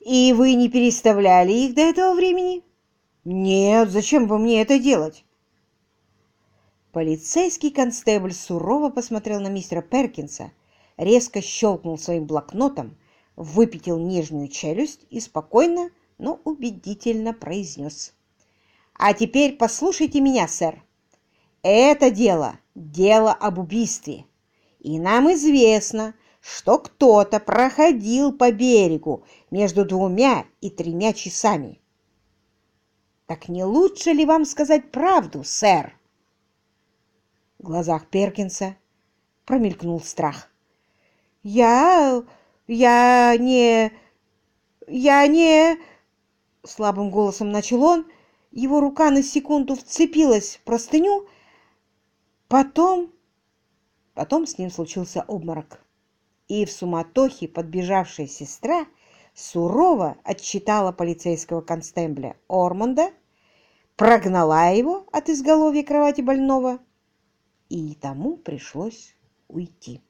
И вы не переставляли их до этого времени? Нет, зачем бы мне это делать? Полицейский констебль сурово посмотрел на мистера Перкинса, резко щелкнул своим блокнотом, выпятил нижнюю челюсть и спокойно, но убедительно произнес. «А теперь послушайте меня, сэр. Это дело – дело об убийстве. И нам известно, что кто-то проходил по берегу между двумя и тремя часами. Так не лучше ли вам сказать правду, сэр? В глазах Перкинса промелькнул страх. «Я... я не... я не...» Слабым голосом начал он. Его рука на секунду вцепилась в простыню. Потом... Потом с ним случился обморок. И в суматохе подбежавшая сестра сурово отчитала полицейского констебля Ормонда, прогнала его от изголовья кровати больного и тому пришлось уйти.